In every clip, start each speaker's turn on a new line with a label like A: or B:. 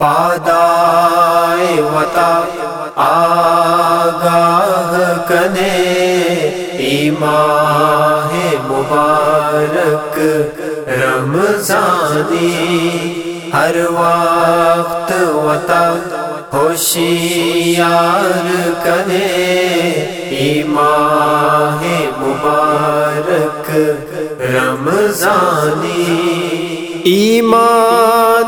A: پادائے وطا آگاہ کنے ایماہ مبارک رمضانی ہر وقت وطا ہوشیار کنے ایماہ مبارک رمضانی ایماناوتی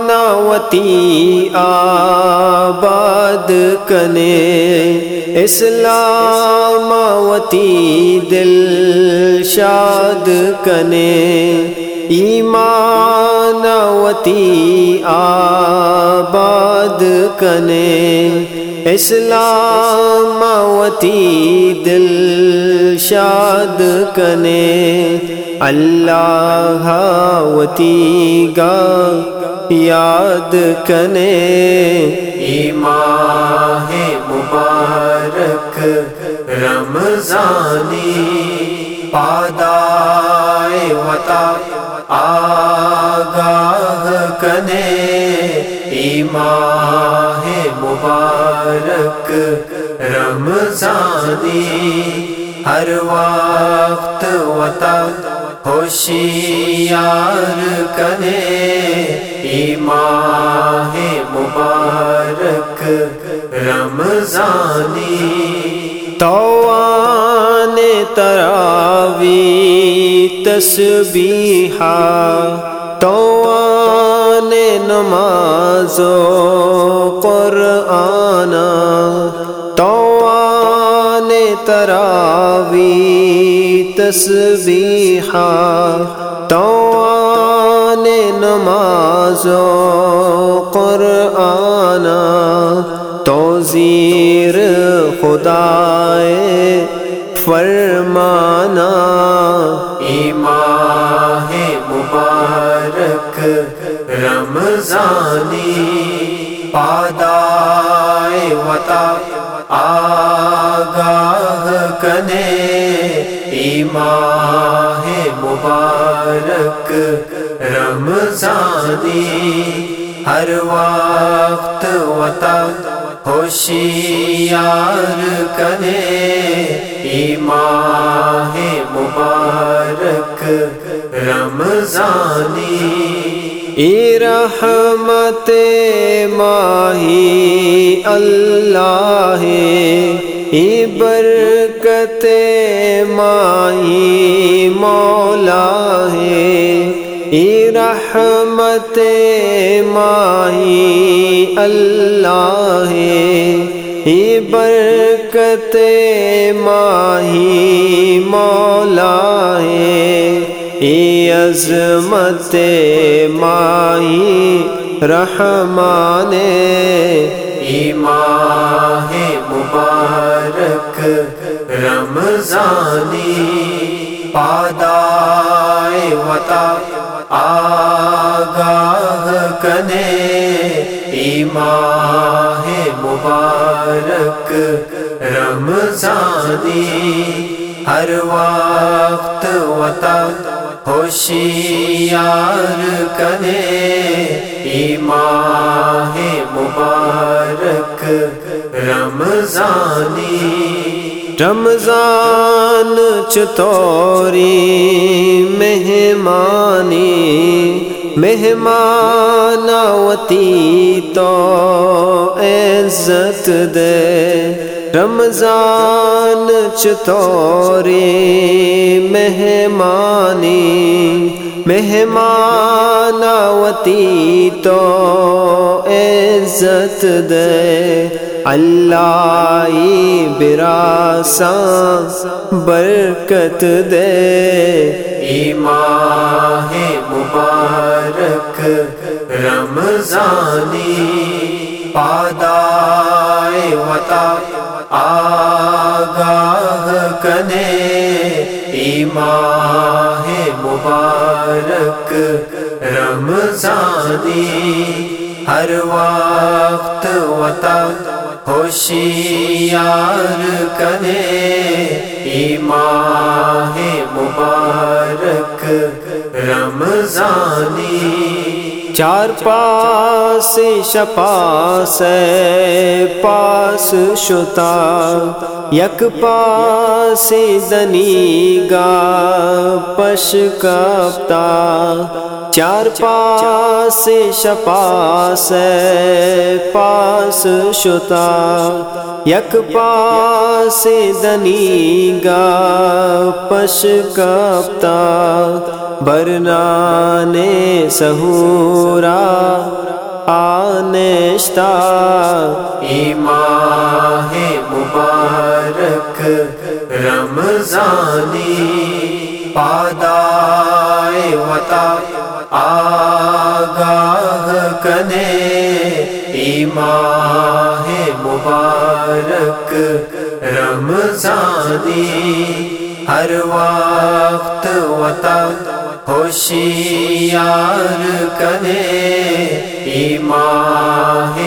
A: آباد کنے اسلاماوتی دل شاد کنے ایمانوتی آباد کنے اسلاموتی دل شاد کنے اللہ وتی گا یاد کنے ایماہ مبارک رمضانی پادائے وطا آگاہ کنے ایماہ مبارک، رمضانی، ہر وقت وطا ہوشیار کنے ایماہ مبارک، رمضانی۔ توان تراوی تسبیحا توان نماز و قرآن توان تراوی تسبیحا توان نماز و قرآن تو زیر خدائے فرمانا۔ ایماہ مبارک رمضانی پادائے وطا آگاہ کنے ایماہ مبارک رمضانی ہر وقت وطا ہوشیار کنے ایماہ مبارک رمضانی رحمت ماہی اللہ ای برکت ماہی مولا ہے رحمت ماہی اللہ ہے برکت ماہی ای عظمت ماہی رحمان ایماہ مبارک رمضانی پادائے وطا آگاہ کنے ایماہ مبارک رمضانی ہر وقت وطا ہوشیار کنے ایماہ مبارک رمضانی۔ رمضان چتوری مہمانی مہمانوتی تو عزت دے۔ رمضان چتوری مہمانی مہمانوتی تو عزت دے۔ اللہ براساں برکت دے۔ ایماہ مبارک رمضانی پادائے وطا۔ آگاہ کنے ایماہ مبارک، رمضانی، ہر وقت وطا ہوشیار کنے ایماہ مبارک، رمضانی۔
B: چار پاس شپاس پاس شتا، یک پاس دنی گا، پش کپتا، چار پاس شپاس پاس شتا، یک پاس دنی گا، پش کپتا، برنانے سہورا آنشتا
A: ایماہ مبارک رمضانی پادائے وطا آگاہ کنے ایماہ مبارک رمضانی ہر وقت وطا ہوشیار کرے ایمان